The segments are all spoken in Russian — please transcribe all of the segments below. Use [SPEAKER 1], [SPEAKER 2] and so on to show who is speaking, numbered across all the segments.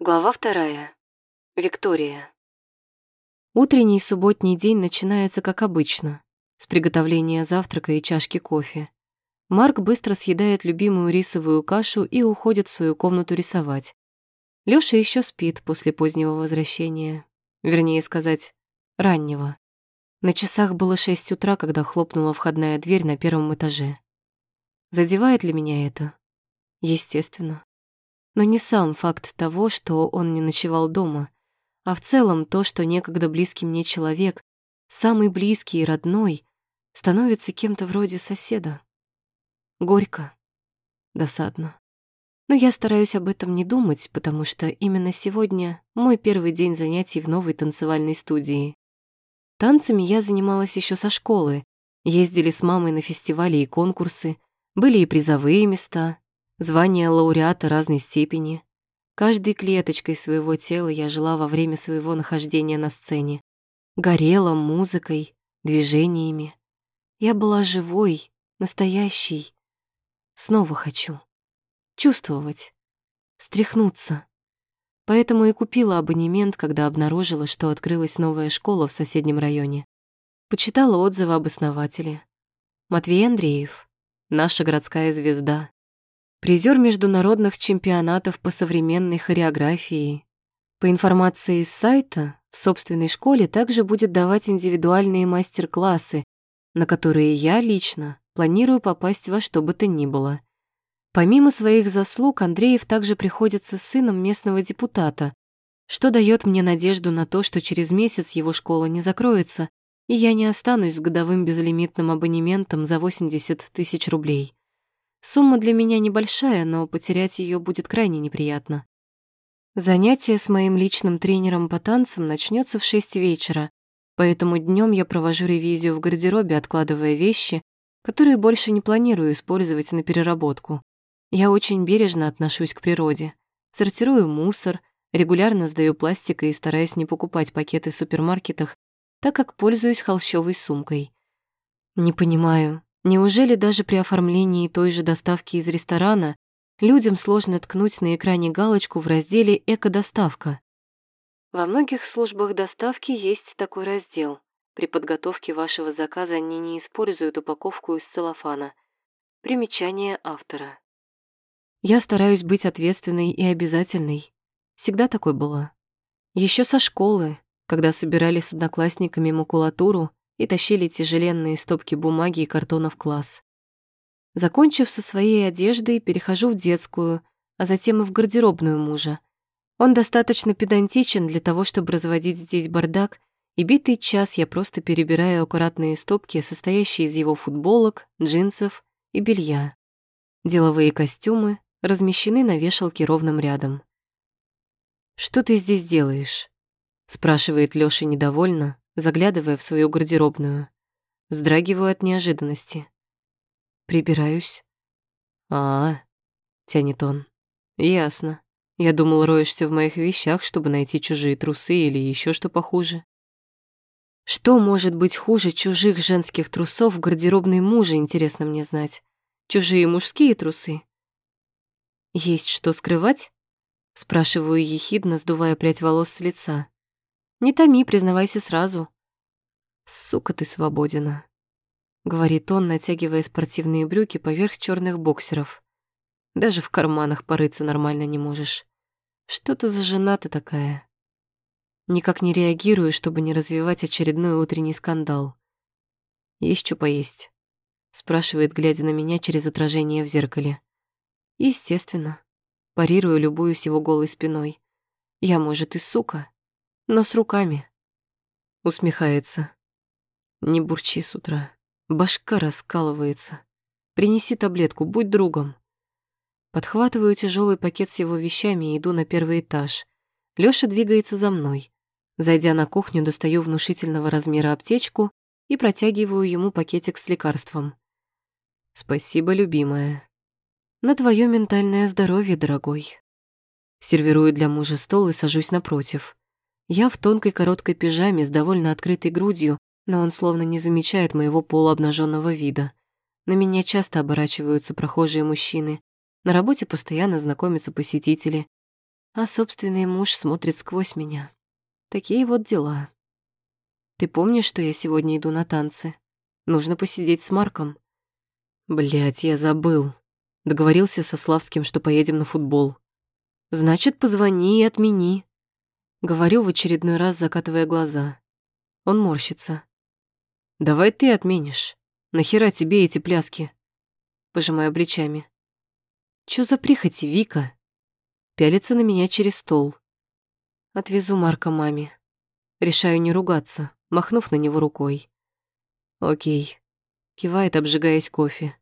[SPEAKER 1] Глава вторая. Виктория. Утренний субботний день начинается как обычно, с приготовления завтрака и чашки кофе. Марк быстро съедает любимую рисовую кашу и уходит в свою комнату рисовать. Лёша еще спит после позднего возвращения, вернее сказать, раннего. На часах было шесть утра, когда хлопнула входная дверь на первом этаже. Задевает ли меня это? Естественно. Но не сам факт того, что он не ночевал дома, а в целом то, что некогда близкий мне человек, самый близкий и родной, становится кем-то вроде соседа. Горько, досадно. Но я стараюсь об этом не думать, потому что именно сегодня мой первый день занятий в новой танцевальной студии. Танцами я занималась еще со школы, ездили с мамой на фестивали и конкурсы, были и призовые места, звание лауреата разной степени. Каждой клеточкой своего тела я жила во время своего нахождения на сцене. Горела музыкой, движениями. Я была живой, настоящей. Снова хочу. Чувствовать. Встряхнуться. Поэтому и купила абонемент, когда обнаружила, что открылась новая школа в соседнем районе. Почитала отзывы об основателе. Матвей Андреев. Наша городская звезда призер международных чемпионатов по современной хореографии. По информации из сайта, в собственной школе также будет давать индивидуальные мастер-классы, на которые я лично планирую попасть во что бы то ни было. Помимо своих заслуг, Андреев также приходится сыном местного депутата, что дает мне надежду на то, что через месяц его школа не закроется, и я не останусь с годовым безлимитным абонементом за 80 тысяч рублей. Сумма для меня небольшая, но потерять ее будет крайне неприятно. Занятие с моим личным тренером по танцам начнется в 6 вечера, поэтому днем я провожу ревизию в гардеробе, откладывая вещи, которые больше не планирую использовать на переработку. Я очень бережно отношусь к природе. Сортирую мусор, регулярно сдаю пластик и стараюсь не покупать пакеты в супермаркетах, так как пользуюсь холщовой сумкой. Не понимаю, Неужели даже при оформлении той же доставки из ресторана людям сложно ткнуть на экране галочку в разделе «Эко-доставка»? Во многих службах доставки есть такой раздел. При подготовке вашего заказа они не используют упаковку из целлофана. Примечание автора. Я стараюсь быть ответственной и обязательной. Всегда такой была. Еще со школы, когда собирали с одноклассниками макулатуру, и тащили тяжеленные стопки бумаги и картона в класс. Закончив со своей одеждой, перехожу в детскую, а затем и в гардеробную мужа. Он достаточно педантичен для того, чтобы разводить здесь бардак, и битый час я просто перебираю аккуратные стопки, состоящие из его футболок, джинсов и белья. Деловые костюмы размещены на вешалке ровным рядом. «Что ты здесь делаешь?» спрашивает Лёша недовольно, заглядывая в свою гардеробную. Вздрагиваю от неожиданности. Прибираюсь. А, -а, -а тянет он. Ясно. Я думал, роешься в моих вещах, чтобы найти чужие трусы или еще что похуже. Что может быть хуже чужих женских трусов в гардеробной мужа, интересно мне знать? Чужие мужские трусы? Есть что скрывать? Спрашиваю ехидно, сдувая прядь волос с лица. Не томи, признавайся сразу. Сука ты свободена, говорит он, натягивая спортивные брюки поверх черных боксеров. Даже в карманах порыться нормально не можешь. Что ты за жена ты такая? Никак не реагирую, чтобы не развивать очередной утренний скандал. Есть что поесть? спрашивает, глядя на меня через отражение в зеркале. Естественно. Парирую, любуюсь его голой спиной. Я, может, и сука, но с руками. Усмехается. Не бурчи с утра. Башка раскалывается. Принеси таблетку, будь другом. Подхватываю тяжелый пакет с его вещами и иду на первый этаж. Лёша двигается за мной. Зайдя на кухню, достаю внушительного размера аптечку и протягиваю ему пакетик с лекарством. Спасибо, любимая. На твое ментальное здоровье, дорогой. Сервирую для мужа стол и сажусь напротив. Я в тонкой короткой пижаме с довольно открытой грудью, но он словно не замечает моего полуобнаженного вида. На меня часто оборачиваются прохожие мужчины. На работе постоянно знакомятся посетители. а собственный муж смотрит сквозь меня. Такие вот дела. Ты помнишь, что я сегодня иду на танцы? Нужно посидеть с Марком. Блядь, я забыл. Договорился со Славским, что поедем на футбол. Значит, позвони и отмени. Говорю в очередной раз, закатывая глаза. Он морщится. Давай ты отменишь. Нахера тебе эти пляски? Пожимаю плечами. Чё за прихоти, Вика? Пялится на меня через стол. Отвезу Марка маме. Решаю не ругаться, махнув на него рукой. Окей. Кивает, обжигаясь кофе.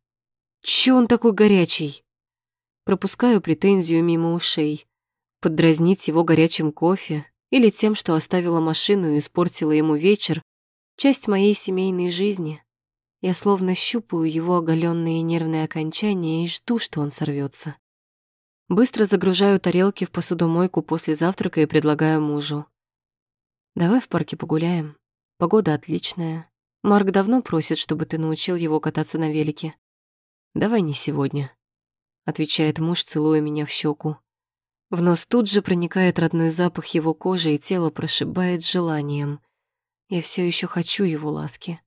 [SPEAKER 1] Чё он такой горячий? Пропускаю претензию мимо ушей. Поддразнить его горячим кофе или тем, что оставила машину и испортила ему вечер, часть моей семейной жизни. Я словно щупаю его оголенные нервные окончания и жду, что он сорвется. Быстро загружаю тарелки в посудомойку после завтрака и предлагаю мужу. «Давай в парке погуляем. Погода отличная. Марк давно просит, чтобы ты научил его кататься на велике. Давай не сегодня», — отвечает муж, целуя меня в щеку. В нос тут же проникает родной запах его кожи, и тело прошибает желанием. Я все еще хочу его ласки,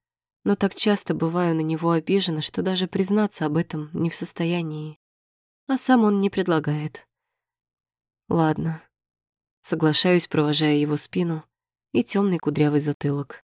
[SPEAKER 1] но так часто бываю на него обижена, что даже признаться об этом не в состоянии. А сам он не предлагает. Ладно. Соглашаюсь, провожая его спину и темный кудрявый затылок.